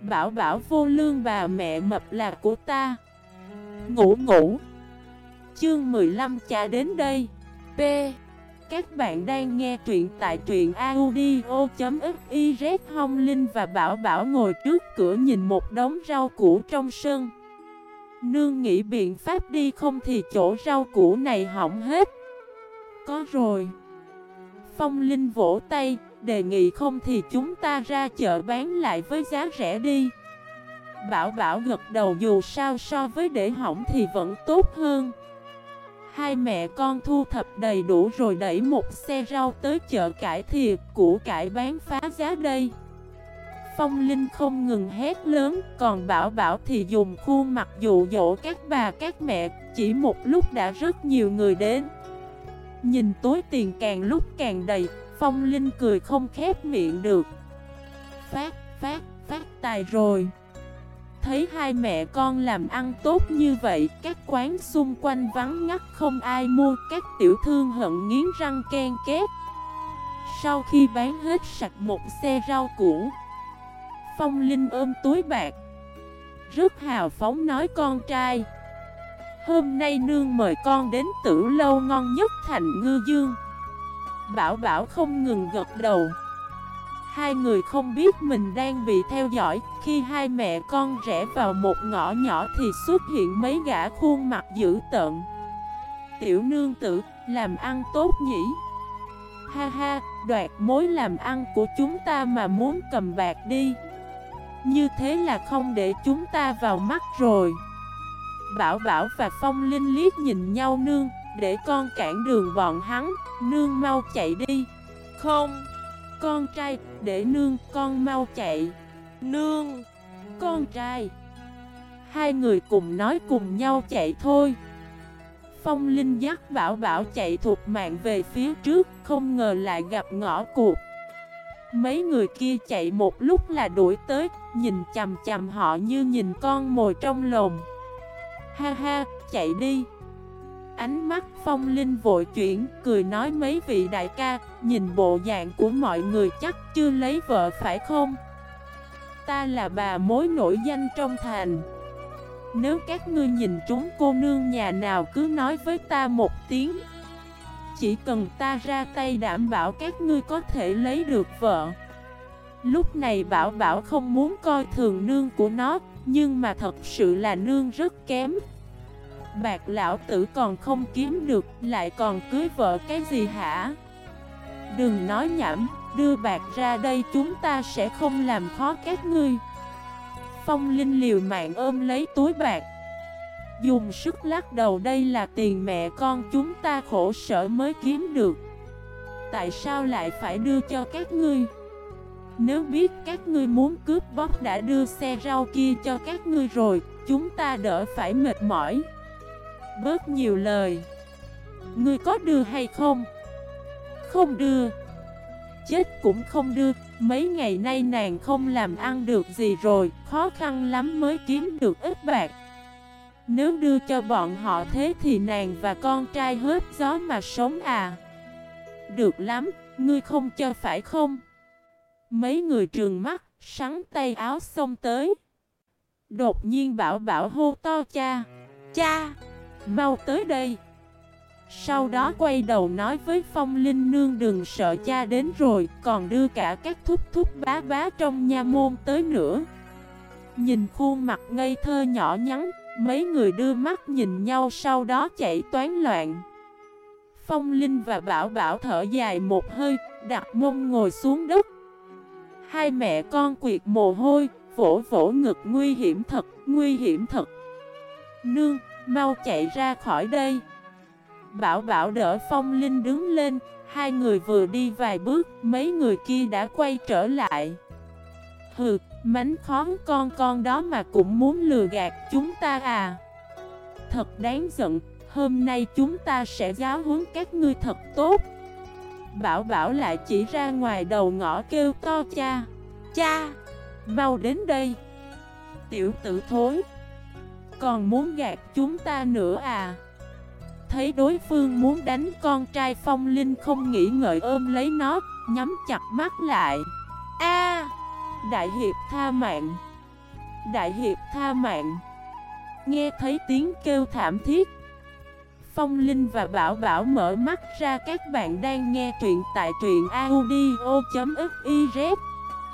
Bảo bảo vô lương bà mẹ mập là của ta. Ngủ ngủ. Chương 15 cha đến đây. P. Các bạn đang nghe truyện tại truyện audio.xyz Hong Linh và Bảo Bảo ngồi trước cửa nhìn một đống rau củ trong sân. Nương nghĩ biện pháp đi không thì chỗ rau củ này hỏng hết. Có rồi. Phong Linh vỗ tay. Đề nghị không thì chúng ta ra chợ bán lại với giá rẻ đi. Bảo bảo gật đầu dù sao so với để hỏng thì vẫn tốt hơn. Hai mẹ con thu thập đầy đủ rồi đẩy một xe rau tới chợ cải thiệt củ cải bán phá giá đây. Phong Linh không ngừng hét lớn, Còn Bảo Bảo thì dùng khuôn mặt dụ dỗ các bà, các mẹ. Chỉ một lúc đã rất nhiều người đến. Nhìn túi tiền càng lúc càng đầy. Phong Linh cười không khép miệng được. Phát, phát, phát tài rồi. Thấy hai mẹ con làm ăn tốt như vậy Các quán xung quanh vắng ngắt không ai mua Các tiểu thương hận nghiến răng ken két. Sau khi bán hết sạch một xe rau củ Phong Linh ôm túi bạc. Rất hào phóng nói con trai Hôm nay nương mời con đến tử lâu ngon nhất thành ngư dương. Bảo Bảo không ngừng gật đầu. Hai người không biết mình đang bị theo dõi Khi hai mẹ con rẽ vào một ngõ nhỏ thì xuất hiện mấy gã khuôn mặt dữ tợn. Tiểu nương tử, làm ăn tốt nhỉ? Ha ha, đoạt mối làm ăn của chúng ta mà muốn cầm bạc đi. Như thế là không để chúng ta vào mắt rồi. Bảo Bảo và Phong Linh liếc nhìn nhau nương để con cản đường bọn hắn Nương mau chạy đi. Không. Con trai Để nương con mau chạy. Nương. Con trai. Hai người cùng nói cùng nhau chạy thôi. Phong Linh dắt Bảo Bảo chạy thuộc mạng về phía trước Không ngờ lại gặp ngõ cuộc Mấy người kia chạy một lúc là đuổi tới Nhìn chầm chầm họ như nhìn con mồi trong lồng. Ha ha, chạy đi Ánh mắt phong linh vội chuyển, cười nói mấy vị đại ca, nhìn bộ dạng của mọi người chắc chưa lấy vợ phải không? Ta là bà mối nổi danh trong thành. Nếu các ngươi nhìn chúng cô nương nhà nào cứ nói với ta một tiếng. Chỉ cần ta ra tay đảm bảo các ngươi có thể lấy được vợ. Lúc này Bảo Bảo không muốn coi thường nương của nó, nhưng mà thật sự là nương rất kém bạc lão tử còn không kiếm được, lại còn cưới vợ cái gì hả? Đừng nói nhảm, đưa bạc ra đây chúng ta sẽ không làm khó các ngươi. Phong Linh liều mạng ôm lấy túi bạc. Dùng sức lắc đầu đây là tiền mẹ con chúng ta khổ sở mới kiếm được. Tại sao lại phải đưa cho các ngươi? Nếu biết các ngươi muốn cướp bóc đã đưa xe rau kia cho các ngươi rồi, chúng ta đỡ phải mệt mỏi. Bớt nhiều lời. Ngươi có đưa hay không? Không đưa. Chết cũng không đưa. Mấy ngày nay nàng không làm ăn được gì rồi Khó khăn lắm mới kiếm được ít bạc. Nếu đưa cho bọn họ thế thì nàng và con trai hết gió mà sống à. Được lắm, ngươi không cho phải không? Mấy người trường mắt, sắn tay áo xông tới. Đột nhiên bảo bảo hô to cha. Cha! Mau tới đây. Sau đó quay đầu nói với Phong Linh, Nương đừng sợ cha đến rồi, Còn đưa cả các thúc thúc bá bá trong nha môn tới nữa. Nhìn khuôn mặt ngây thơ nhỏ nhắn, Mấy người đưa mắt nhìn nhau sau đó chạy toán loạn. Phong Linh và Bảo Bảo thở dài một hơi, Đặt mông ngồi xuống đất. Hai mẹ con quyệt mồ hôi, Vỗ vỗ ngực, nguy hiểm thật, Nguy hiểm thật. Nương Mau chạy ra khỏi đây. Bảo bảo đỡ phong linh đứng lên Hai người vừa đi vài bước Mấy người kia đã quay trở lại. Hừ, mánh khón con con đó mà cũng muốn lừa gạt chúng ta à. Thật đáng giận Hôm nay chúng ta sẽ giáo huấn các ngươi thật tốt. Bảo bảo lại chỉ ra ngoài đầu ngõ kêu to cha Cha Mau đến đây. Tiểu tử thối còn muốn gạt chúng ta nữa à? Thấy đối phương muốn đánh con trai phong linh không nghĩ ngợi ôm lấy nó, Nhắm chặt mắt lại. A! Đại hiệp tha mạng. Đại hiệp tha mạng. Nghe thấy tiếng kêu thảm thiết, Phong Linh và Bảo Bảo mở mắt ra, các bạn đang nghe truyện tại truyện audio.fif